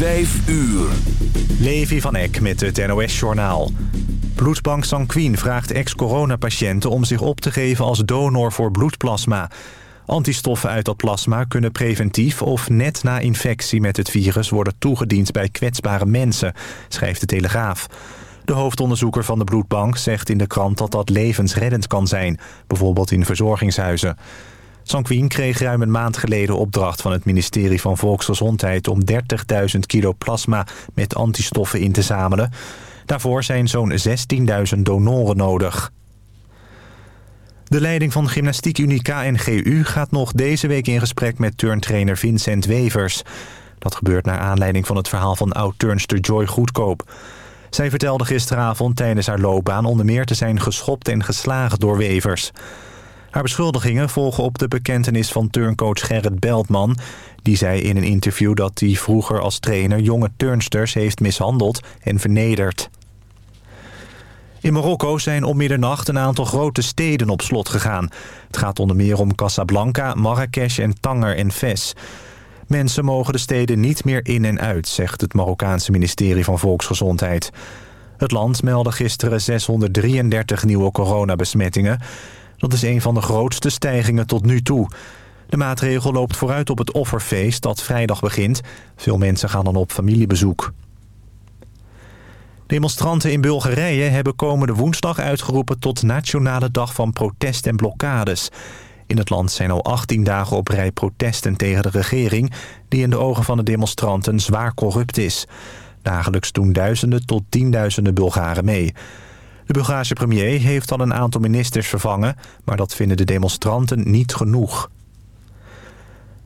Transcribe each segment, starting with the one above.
Vijf uur. Levi van Eck met het NOS-journaal. Bloedbank Sanquin vraagt ex-coronapatiënten om zich op te geven als donor voor bloedplasma. Antistoffen uit dat plasma kunnen preventief of net na infectie met het virus worden toegediend bij kwetsbare mensen, schrijft de Telegraaf. De hoofdonderzoeker van de bloedbank zegt in de krant dat dat levensreddend kan zijn, bijvoorbeeld in verzorgingshuizen. Sanquin kreeg ruim een maand geleden opdracht van het ministerie van Volksgezondheid om 30.000 kilo plasma met antistoffen in te zamelen. Daarvoor zijn zo'n 16.000 donoren nodig. De leiding van Gymnastiek Unie KNGU gaat nog deze week in gesprek met turntrainer Vincent Wevers. Dat gebeurt naar aanleiding van het verhaal van oud-turnster Joy Goedkoop. Zij vertelde gisteravond tijdens haar loopbaan onder meer te zijn geschopt en geslagen door Wevers. Haar beschuldigingen volgen op de bekentenis van turncoach Gerrit Beltman. Die zei in een interview dat hij vroeger als trainer jonge turnsters heeft mishandeld en vernederd. In Marokko zijn om middernacht een aantal grote steden op slot gegaan. Het gaat onder meer om Casablanca, Marrakesh en Tanger en Fes. Mensen mogen de steden niet meer in en uit, zegt het Marokkaanse ministerie van Volksgezondheid. Het land meldde gisteren 633 nieuwe coronabesmettingen. Dat is een van de grootste stijgingen tot nu toe. De maatregel loopt vooruit op het offerfeest dat vrijdag begint. Veel mensen gaan dan op familiebezoek. Demonstranten in Bulgarije hebben komende woensdag uitgeroepen... tot Nationale Dag van Protest en Blokkades. In het land zijn al 18 dagen op rij protesten tegen de regering... die in de ogen van de demonstranten zwaar corrupt is. Dagelijks doen duizenden tot tienduizenden Bulgaren mee. De Bulgaarse premier heeft al een aantal ministers vervangen... maar dat vinden de demonstranten niet genoeg.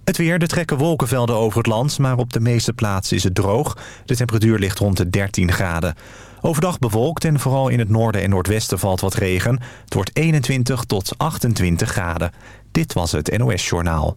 Het weer, er trekken wolkenvelden over het land... maar op de meeste plaatsen is het droog. De temperatuur ligt rond de 13 graden. Overdag bewolkt en vooral in het noorden en noordwesten valt wat regen. Het wordt 21 tot 28 graden. Dit was het NOS Journaal.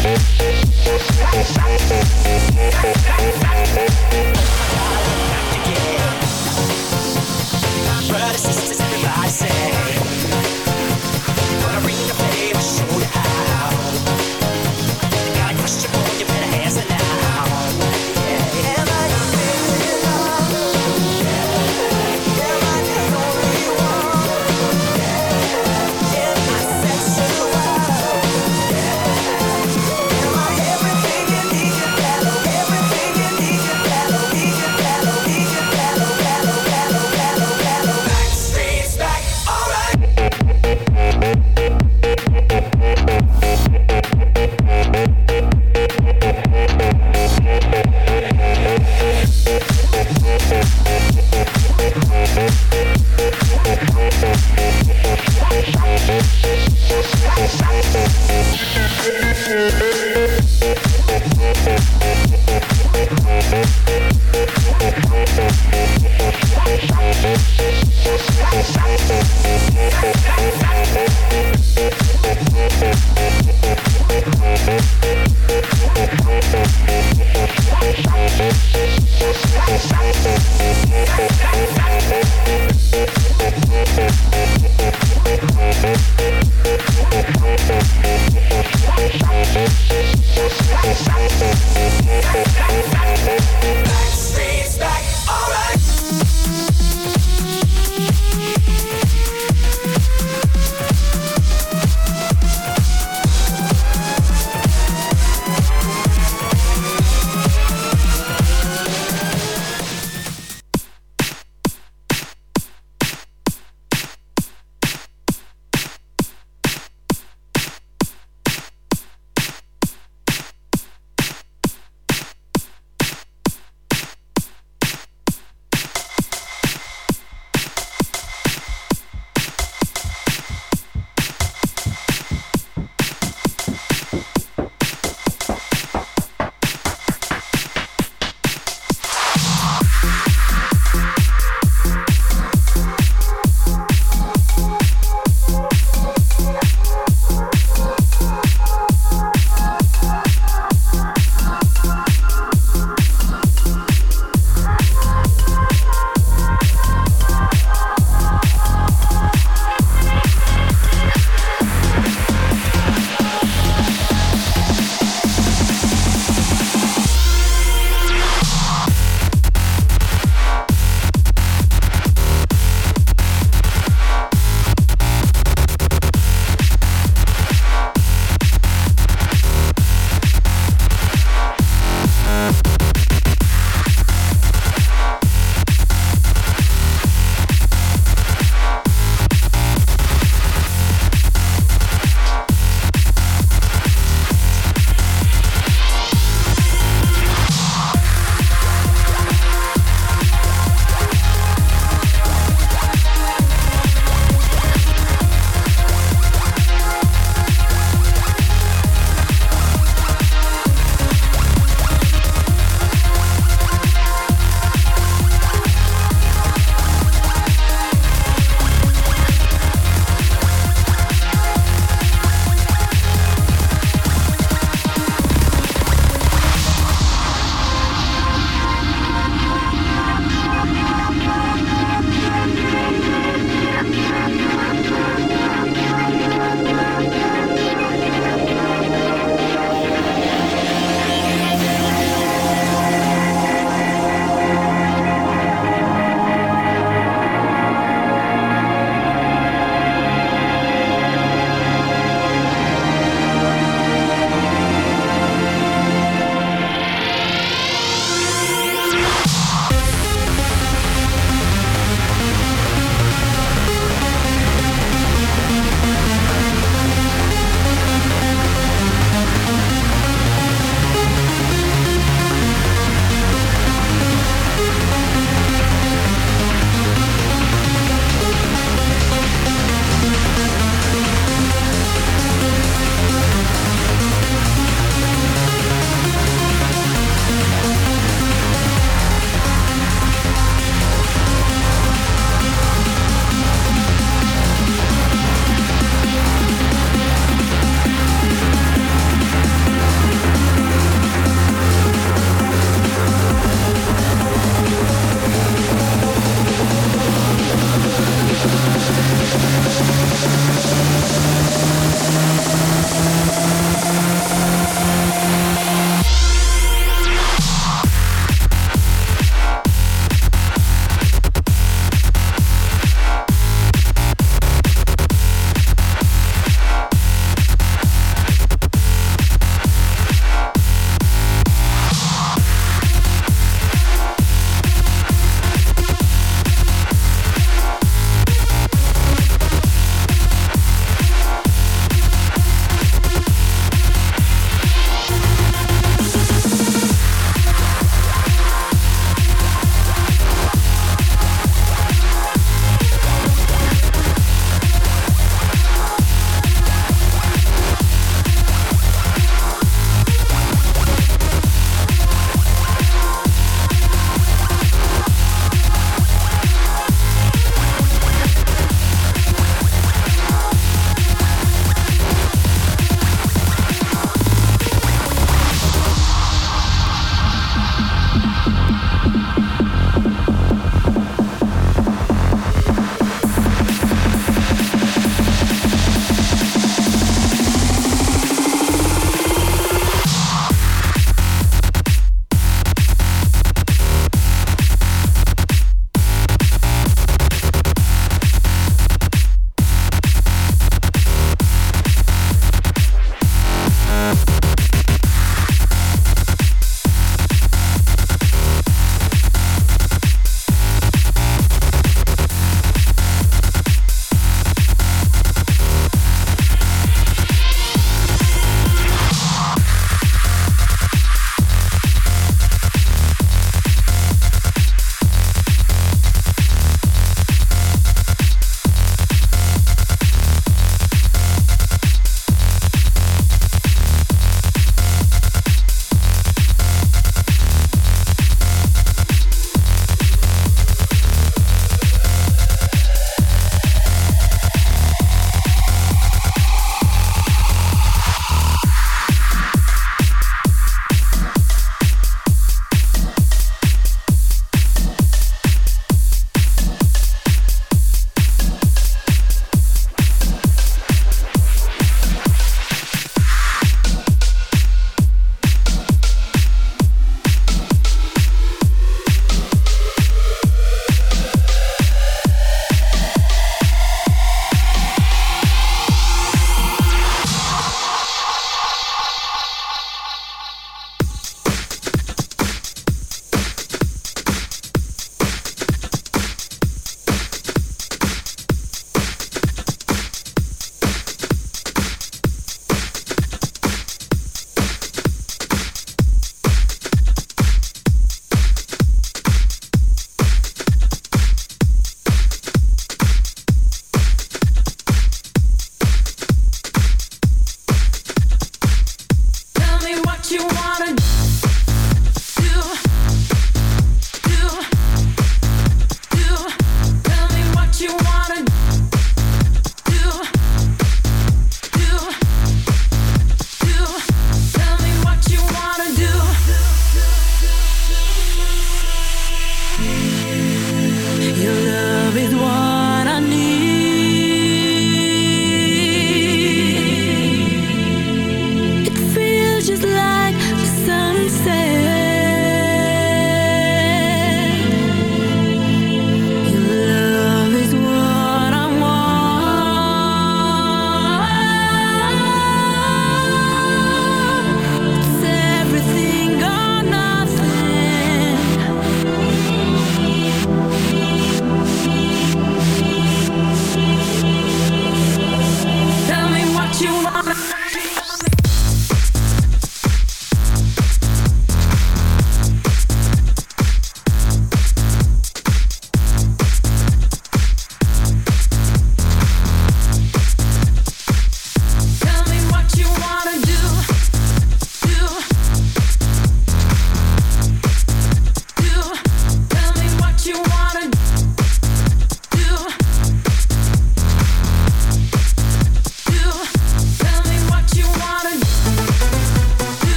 Thank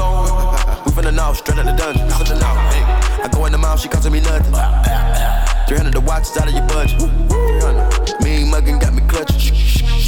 Clone. We finna know, straight out the dungeon. Finna know, hey. I go in the mouth, she costing me nothing. 300 the watch is out of your budget. 300. Mean muggin' got me clutching.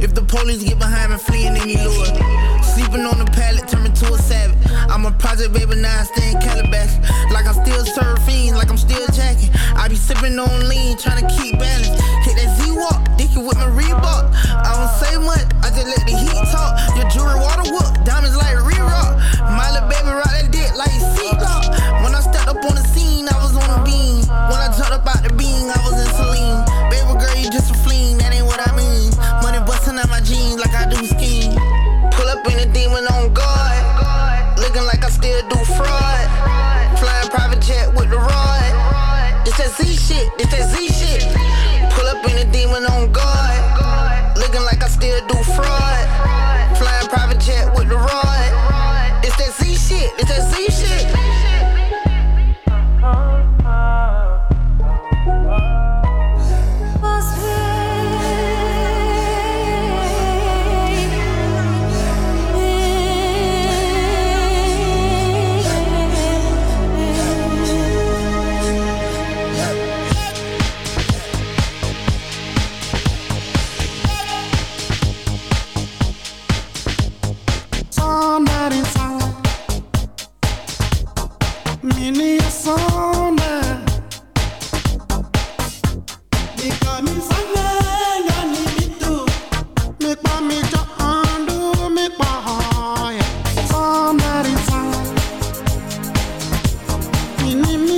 If the police get behind me, fleeing any lure. Sleeping on the pallet, turn me to a savage. I'm a project baby, now I stay in Calabash. Like I'm still surfing, like I'm still jacking. I be sipping on lean, trying to keep balance. Hit that Z-Walk, dicky with my Reebok. I don't say much, I just let the heat talk. Your jewelry water whoop, diamonds like re-rock. My little baby rock that dick like seatlock. When I stepped up on the scene, I was on a beam. When I jumped up out the beam, I was up in a me, me.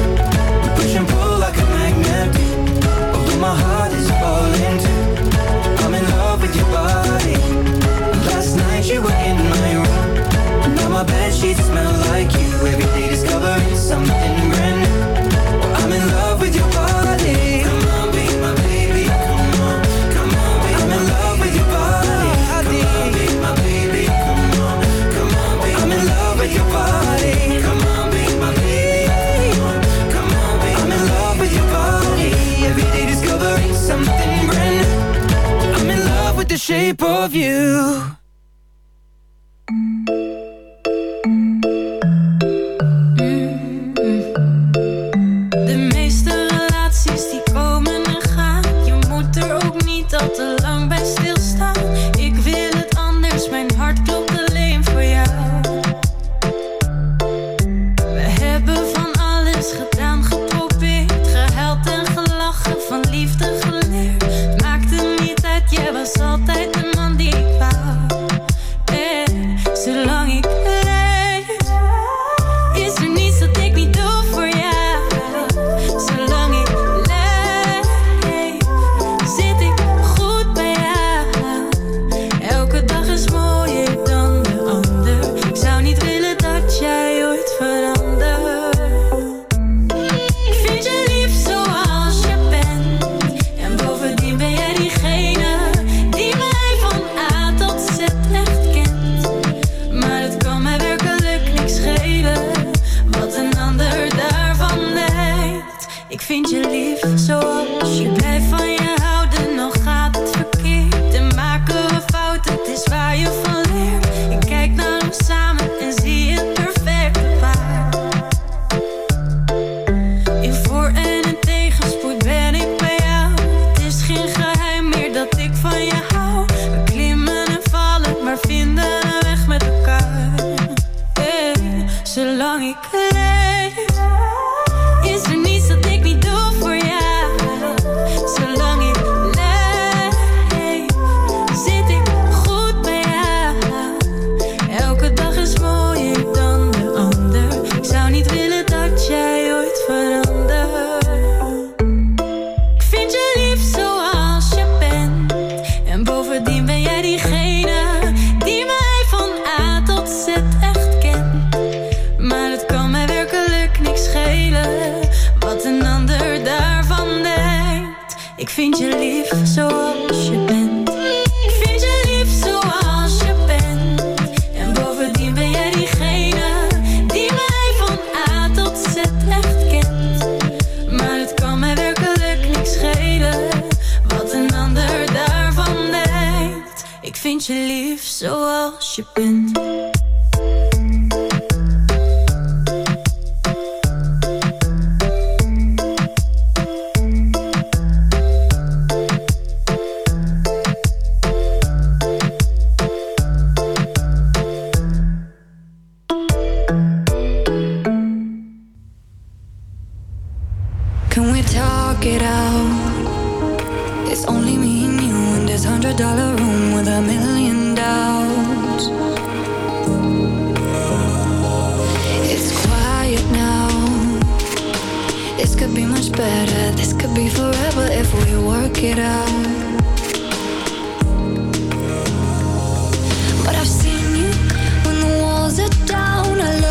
much better. This could be forever if we work it out. But I've seen you when the walls are down. I love